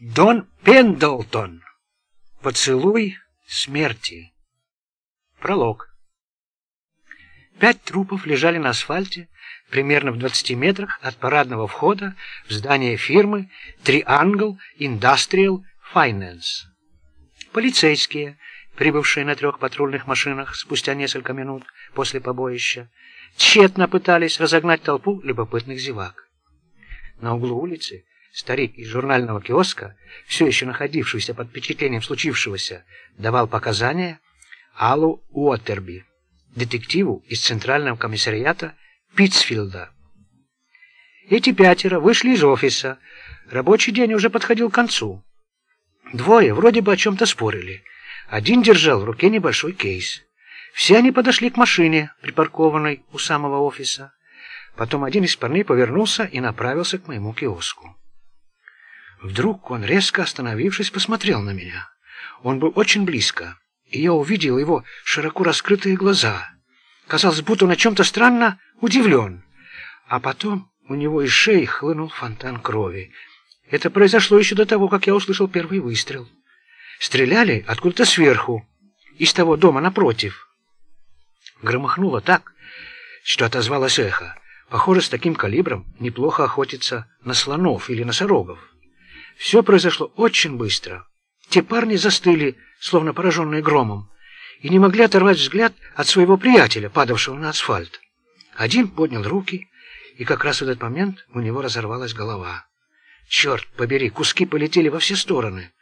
Дон Пендлтон. Поцелуй смерти. Пролог. Пять трупов лежали на асфальте примерно в 20 метрах от парадного входа в здание фирмы Triangle Industrial Finance. Полицейские, прибывшие на трех патрульных машинах спустя несколько минут после побоища, тщетно пытались разогнать толпу любопытных зевак. На углу улицы Старик из журнального киоска, все еще находившийся под впечатлением случившегося, давал показания Аллу Уотерби, детективу из Центрального комиссариата Питцфилда. Эти пятеро вышли из офиса. Рабочий день уже подходил к концу. Двое вроде бы о чем-то спорили. Один держал в руке небольшой кейс. Все они подошли к машине, припаркованной у самого офиса. Потом один из парней повернулся и направился к моему киоску. Вдруг он, резко остановившись, посмотрел на меня. Он был очень близко, и я увидел его широко раскрытые глаза. Казалось, будто он о чем-то странно удивлен. А потом у него из шеи хлынул фонтан крови. Это произошло еще до того, как я услышал первый выстрел. Стреляли откуда-то сверху, из того дома напротив. Громыхнуло так, что отозвалось эхо. Похоже, с таким калибром неплохо охотиться на слонов или носорогов. Все произошло очень быстро. Те парни застыли, словно пораженные громом, и не могли оторвать взгляд от своего приятеля, падавшего на асфальт. Один поднял руки, и как раз в этот момент у него разорвалась голова. Черт побери, куски полетели во все стороны.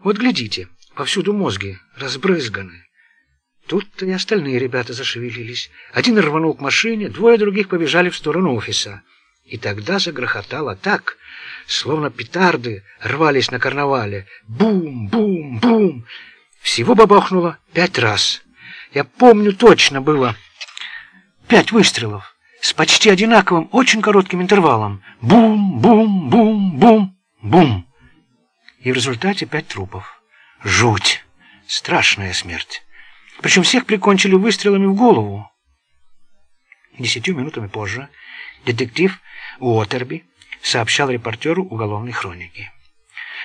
Вот глядите, повсюду мозги разбрызганы. Тут-то и остальные ребята зашевелились. Один рванул к машине, двое других побежали в сторону офиса. И тогда загрохотало так, словно петарды рвались на карнавале. Бум, бум, бум. Всего бабахнуло пять раз. Я помню, точно было пять выстрелов с почти одинаковым, очень коротким интервалом. Бум, бум, бум, бум, бум. И в результате пять трупов. Жуть. Страшная смерть. Причем всех прикончили выстрелами в голову. Десятью минутами позже детектив Уотерби сообщал репортеру уголовной хроники.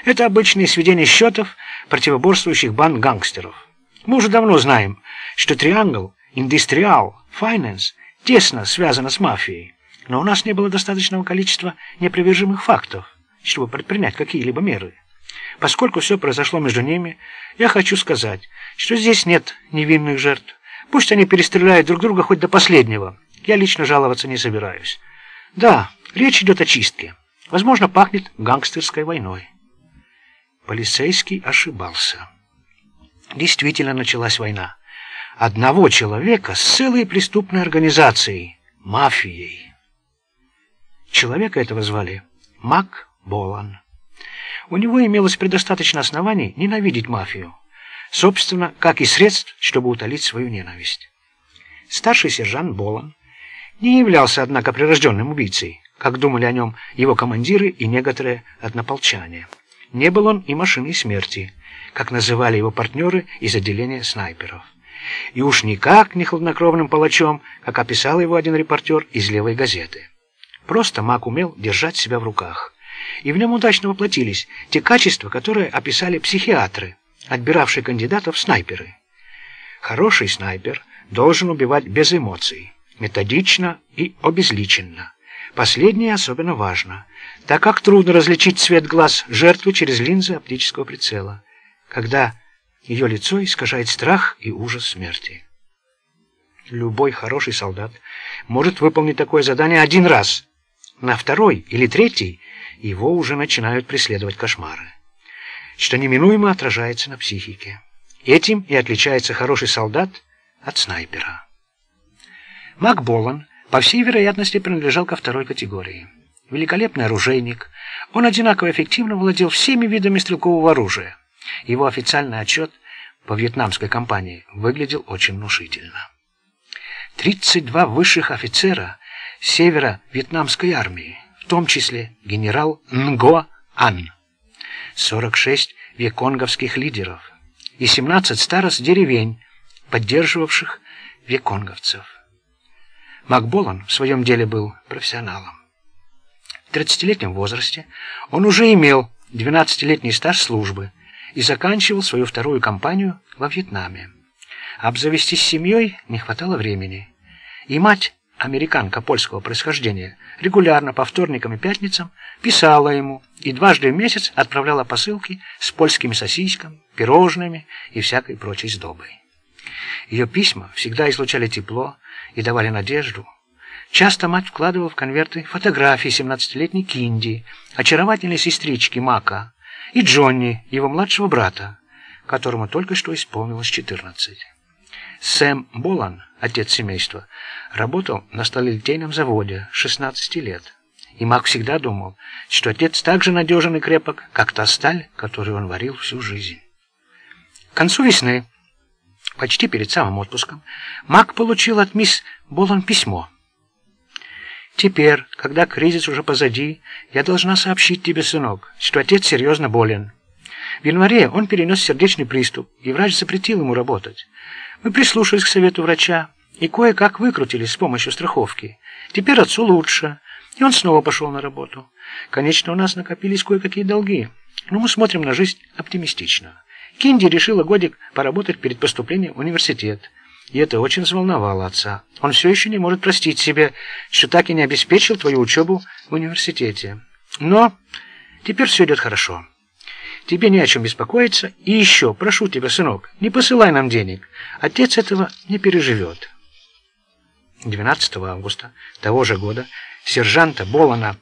Это обычные сведения счетов противоборствующих банд гангстеров. Мы уже давно знаем, что Triangle Industrial Finance тесно связана с мафией, но у нас не было достаточного количества непривержимых фактов, чтобы предпринять какие-либо меры. Поскольку все произошло между ними, я хочу сказать, что здесь нет невинных жертв. Пусть они перестреляют друг друга хоть до последнего. Я лично жаловаться не собираюсь. Да, речь идет о чистке. Возможно, пахнет гангстерской войной. Полицейский ошибался. Действительно началась война. Одного человека с целой преступной организацией, мафией. Человека этого звали Мак Болан. У него имелось предостаточно оснований ненавидеть мафию. Собственно, как и средств, чтобы утолить свою ненависть. Старший сержант Болан не являлся, однако, прирожденным убийцей, как думали о нем его командиры и некоторые однополчане. Не был он и машиной смерти, как называли его партнеры из отделения снайперов. И уж никак не хладнокровным палачом, как описал его один репортер из «Левой газеты». Просто Мак умел держать себя в руках. И в нем удачно воплотились те качества, которые описали психиатры, отбиравшие кандидатов в снайперы. Хороший снайпер должен убивать без эмоций методично и обезличенно. Последнее особенно важно, так как трудно различить цвет глаз жертвы через линзы оптического прицела, когда ее лицо искажает страх и ужас смерти. Любой хороший солдат может выполнить такое задание один раз. На второй или третий его уже начинают преследовать кошмары, что неминуемо отражается на психике. Этим и отличается хороший солдат от снайпера. Макболан, по всей вероятности, принадлежал ко второй категории. Великолепный оружейник, он одинаково эффективно владел всеми видами стрелкового оружия. Его официальный отчет по вьетнамской кампании выглядел очень внушительно. 32 высших офицера северо-вьетнамской армии, в том числе генерал Нго Ан, 46 веконговских лидеров и 17 старост деревень, поддерживавших веконговцев. Макболан в своем деле был профессионалом. В 30-летнем возрасте он уже имел 12-летний стаж службы и заканчивал свою вторую кампанию во Вьетнаме. Обзавестись семьей не хватало времени. И мать, американка польского происхождения, регулярно по вторникам и пятницам писала ему и дважды в месяц отправляла посылки с польскими сосисками, пирожными и всякой прочей сдобой. Ее письма всегда излучали тепло и давали надежду. Часто мать вкладывала в конверты фотографии 17-летней Кинди, очаровательной сестрички Мака и Джонни, его младшего брата, которому только что исполнилось 14. Сэм Болан, отец семейства, работал на сталелитейном заводе 16 лет. И Мак всегда думал, что отец так же надежен и крепок, как та сталь, которую он варил всю жизнь. К концу весны, почти перед самым отпуском, Мак получил от мисс Болан письмо. «Теперь, когда кризис уже позади, я должна сообщить тебе, сынок, что отец серьезно болен. В январе он перенес сердечный приступ, и врач запретил ему работать. Мы прислушались к совету врача и кое-как выкрутились с помощью страховки. Теперь отцу лучше, и он снова пошел на работу. Конечно, у нас накопились кое-какие долги, но мы смотрим на жизнь оптимистично. Кинди решила годик поработать перед поступлением в университет, и это очень взволновало отца. Он все еще не может простить себе, что так и не обеспечил твою учебу в университете. Но теперь все идет хорошо. Тебе не о чем беспокоиться. И еще, прошу тебя, сынок, не посылай нам денег. Отец этого не переживет. 12 августа того же года сержанта Болана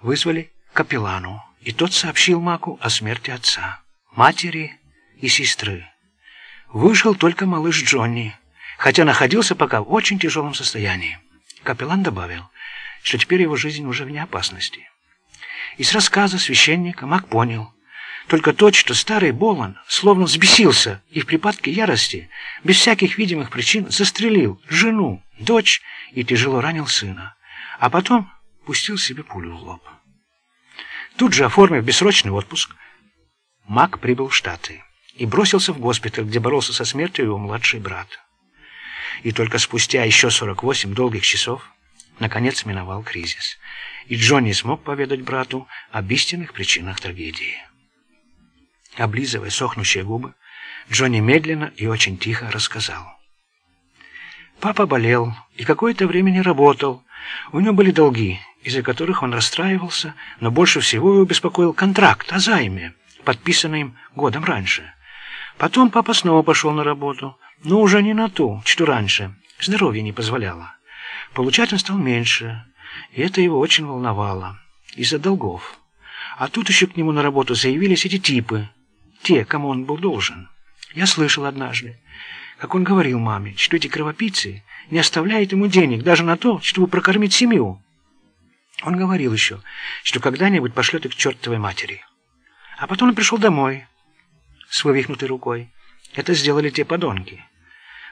вызвали капеллану, и тот сообщил Маку о смерти отца, матери и сестры. Выжил только малыш Джонни, хотя находился пока в очень тяжелом состоянии. Капеллан добавил, что теперь его жизнь уже вне опасности. Из рассказа священника Мак понял, только то, что старый Болан словно взбесился и в припадке ярости, без всяких видимых причин, застрелил жену, дочь и тяжело ранил сына, а потом пустил себе пулю в лоб. Тут же, оформив бессрочный отпуск, Мак прибыл в Штаты и бросился в госпиталь, где боролся со смертью его младший брат. И только спустя еще 48 долгих часов наконец миновал кризис, и Джонни смог поведать брату об истинных причинах трагедии. Облизывая сохнущие губы, Джонни медленно и очень тихо рассказал. Папа болел и какое-то время не работал. У него были долги, из-за которых он расстраивался, но больше всего его беспокоил контракт о займе, подписанный им годом раньше. Потом папа снова пошел на работу, но уже не на ту, что раньше. Здоровье не позволяло. Получать он стал меньше, и это его очень волновало. Из-за долгов. А тут еще к нему на работу заявились эти типы, те, кому он был должен. Я слышал однажды, как он говорил маме, что эти кровопийцы не оставляют ему денег даже на то, чтобы прокормить семью. Он говорил еще, что когда-нибудь пошлет их к чертовой матери. А потом он пришел домой с вывихнутой рукой. Это сделали те подонки.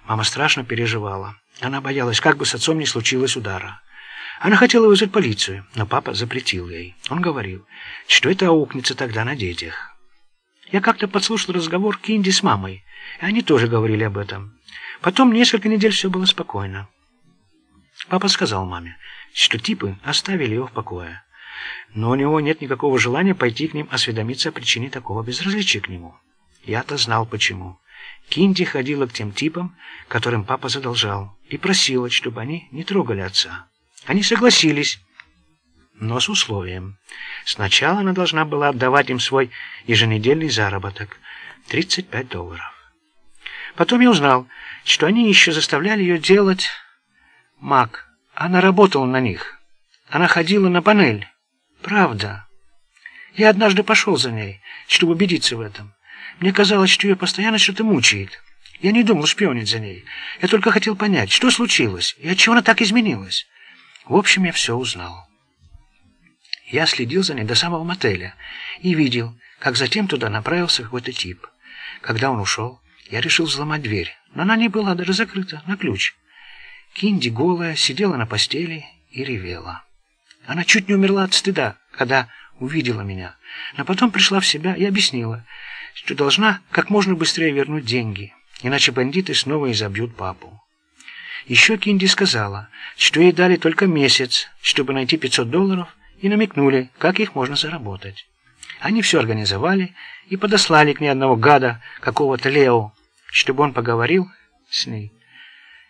Мама страшно переживала. Она боялась, как бы с отцом не случилось удара. Она хотела вызвать полицию, но папа запретил ей. Он говорил, что это аукнется тогда на детях. Я как-то подслушал разговор Кинди с мамой, и они тоже говорили об этом. Потом несколько недель все было спокойно. Папа сказал маме, что типы оставили его в покое. Но у него нет никакого желания пойти к ним осведомиться о причине такого безразличия к нему. Я-то знал почему. Кинди ходила к тем типам, которым папа задолжал, и просила, чтобы они не трогали отца. Они согласились, но с условием. Сначала она должна была отдавать им свой еженедельный заработок – 35 долларов. Потом я узнал, что они еще заставляли ее делать маг. Она работала на них. Она ходила на панель. Правда. Я однажды пошел за ней, чтобы убедиться в этом. Мне казалось, что ее постоянно что-то мучает. Я не думал шпионить за ней. Я только хотел понять, что случилось и отчего она так изменилась. В общем, я все узнал. Я следил за ней до самого мотеля и видел, как затем туда направился какой-то тип. Когда он ушел, я решил взломать дверь, но она не была даже закрыта на ключ. Кинди голая сидела на постели и ревела. Она чуть не умерла от стыда, когда увидела меня, но потом пришла в себя и объяснила, что должна как можно быстрее вернуть деньги, иначе бандиты снова изобьют папу. Еще Кинди сказала, что ей дали только месяц, чтобы найти 500 долларов, и намекнули, как их можно заработать. Они все организовали и подослали к ней одного гада, какого-то Лео, чтобы он поговорил с ней.